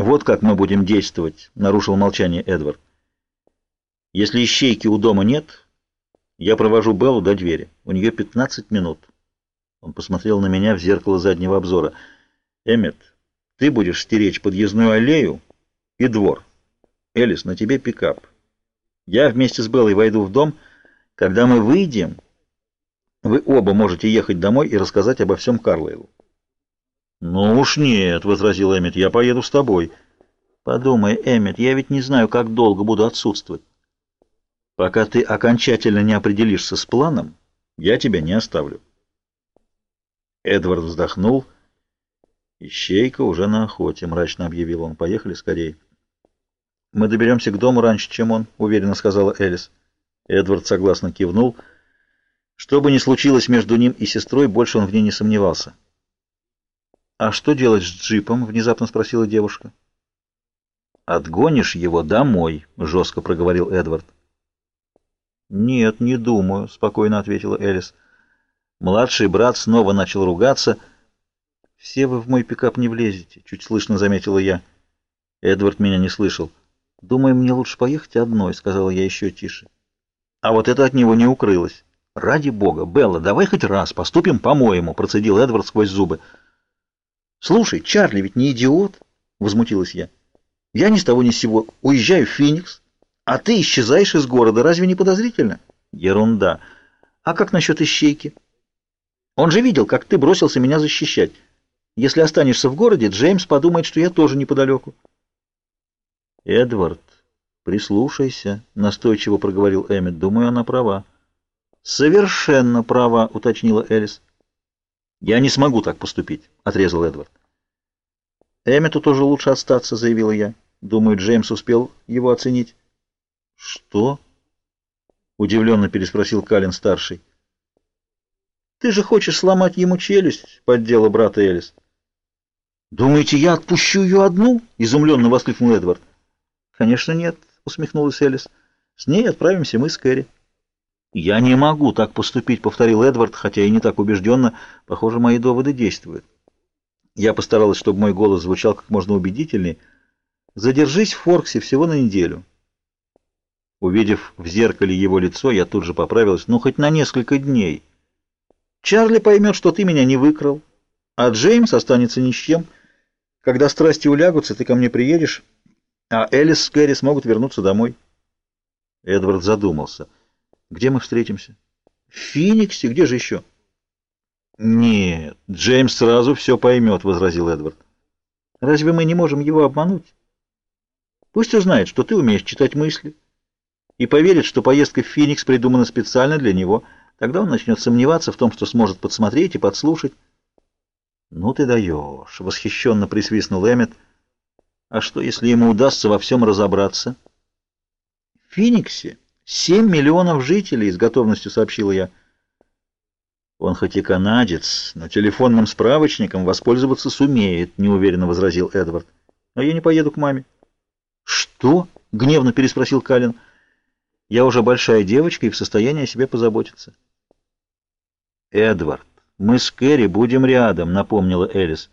«Вот как мы будем действовать», — нарушил молчание Эдвард. «Если ищейки у дома нет, я провожу Беллу до двери. У нее 15 минут». Он посмотрел на меня в зеркало заднего обзора. «Эммет, ты будешь стеречь подъездную аллею и двор. Элис, на тебе пикап. Я вместе с Беллой войду в дом. Когда мы выйдем, вы оба можете ехать домой и рассказать обо всем Карлейлу». «Ну уж нет», — возразил Эммет, — «я поеду с тобой». «Подумай, Эммет, я ведь не знаю, как долго буду отсутствовать. Пока ты окончательно не определишься с планом, я тебя не оставлю». Эдвард вздохнул. «Ищейка уже на охоте», — мрачно объявил он. «Поехали скорее». «Мы доберемся к дому раньше, чем он», — уверенно сказала Элис. Эдвард согласно кивнул. Что бы ни случилось между ним и сестрой, больше он в ней не сомневался. «А что делать с джипом?» — внезапно спросила девушка. «Отгонишь его домой», — жестко проговорил Эдвард. «Нет, не думаю», — спокойно ответила Элис. Младший брат снова начал ругаться. «Все вы в мой пикап не влезете», — чуть слышно заметила я. Эдвард меня не слышал. «Думаю, мне лучше поехать одной», — сказала я еще тише. А вот это от него не укрылось. «Ради бога, Белла, давай хоть раз поступим по-моему», — процедил Эдвард сквозь зубы. «Слушай, Чарли ведь не идиот!» — возмутилась я. «Я ни с того ни с сего уезжаю в Феникс, а ты исчезаешь из города. Разве не подозрительно?» «Ерунда. А как насчет ищейки?» «Он же видел, как ты бросился меня защищать. Если останешься в городе, Джеймс подумает, что я тоже неподалеку». «Эдвард, прислушайся», — настойчиво проговорил Эммет. «Думаю, она права». «Совершенно права», — уточнила Элис. «Я не смогу так поступить», — отрезал Эдвард. «Эммету тоже лучше остаться», — заявила я. Думаю, Джеймс успел его оценить. «Что?» — удивленно переспросил Калин-старший. «Ты же хочешь сломать ему челюсть?» — поддела брата Элис. «Думаете, я отпущу ее одну?» — изумленно воскликнул Эдвард. «Конечно нет», — усмехнулась Элис. «С ней отправимся мы с Кэрри». «Я не могу так поступить», — повторил Эдвард, хотя и не так убежденно. Похоже, мои доводы действуют. Я постаралась, чтобы мой голос звучал как можно убедительнее. «Задержись в Форксе всего на неделю». Увидев в зеркале его лицо, я тут же поправилась. «Ну, хоть на несколько дней. Чарли поймет, что ты меня не выкрал, а Джеймс останется ни с чем. Когда страсти улягутся, ты ко мне приедешь, а Элис с Кэрри смогут вернуться домой». Эдвард задумался. Где мы встретимся? В Фениксе? Где же еще? Нет, Джеймс сразу все поймет, возразил Эдвард. Разве мы не можем его обмануть? Пусть узнает, что ты умеешь читать мысли, и поверит, что поездка в Феникс придумана специально для него. Тогда он начнет сомневаться в том, что сможет подсмотреть и подслушать. «Ну ты даешь!» — восхищенно присвистнул Эммет. «А что, если ему удастся во всем разобраться?» «В Фениксе Семь миллионов жителей, с готовностью сообщила я. Он хоть и канадец, но телефонным справочником воспользоваться сумеет, неуверенно возразил Эдвард. А я не поеду к маме. Что? гневно переспросил Калин. Я уже большая девочка и в состоянии о себе позаботиться. Эдвард, мы с Кэрри будем рядом, напомнила Элис.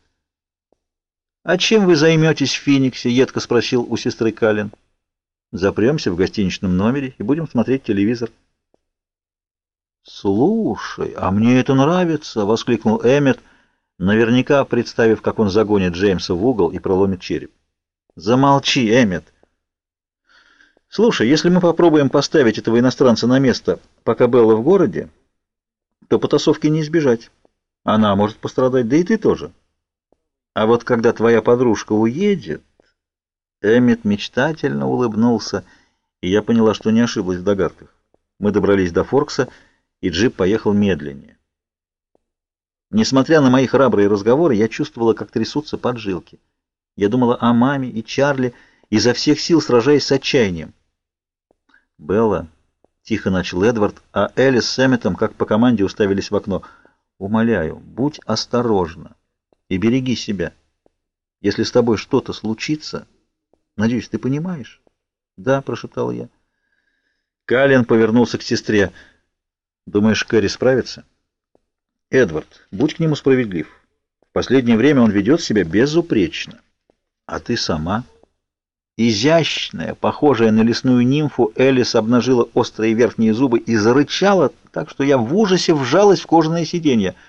А чем вы займетесь в Фениксе? едко спросил у сестры Калин. Запремся в гостиничном номере и будем смотреть телевизор. «Слушай, а мне это нравится!» — воскликнул Эммет, наверняка представив, как он загонит Джеймса в угол и проломит череп. «Замолчи, Эммет!» «Слушай, если мы попробуем поставить этого иностранца на место, пока Белла в городе, то потасовки не избежать. Она может пострадать, да и ты тоже. А вот когда твоя подружка уедет...» Эммет мечтательно улыбнулся, и я поняла, что не ошиблась в догадках. Мы добрались до Форкса, и джип поехал медленнее. Несмотря на мои храбрые разговоры, я чувствовала, как трясутся поджилки. Я думала о маме и Чарли, изо всех сил сражаясь с отчаянием. «Белла», — тихо начал Эдвард, а Элис с Эмметом, как по команде, уставились в окно. «Умоляю, будь осторожна и береги себя. Если с тобой что-то случится...» Надеюсь, ты понимаешь? Да, прошептал я. Калин повернулся к сестре. Думаешь, Кэрри справится? Эдвард, будь к нему справедлив. В последнее время он ведет себя безупречно. А ты сама? Изящная, похожая на лесную нимфу, Элис обнажила острые верхние зубы и зарычала, так что я в ужасе вжалась в кожаное сиденье —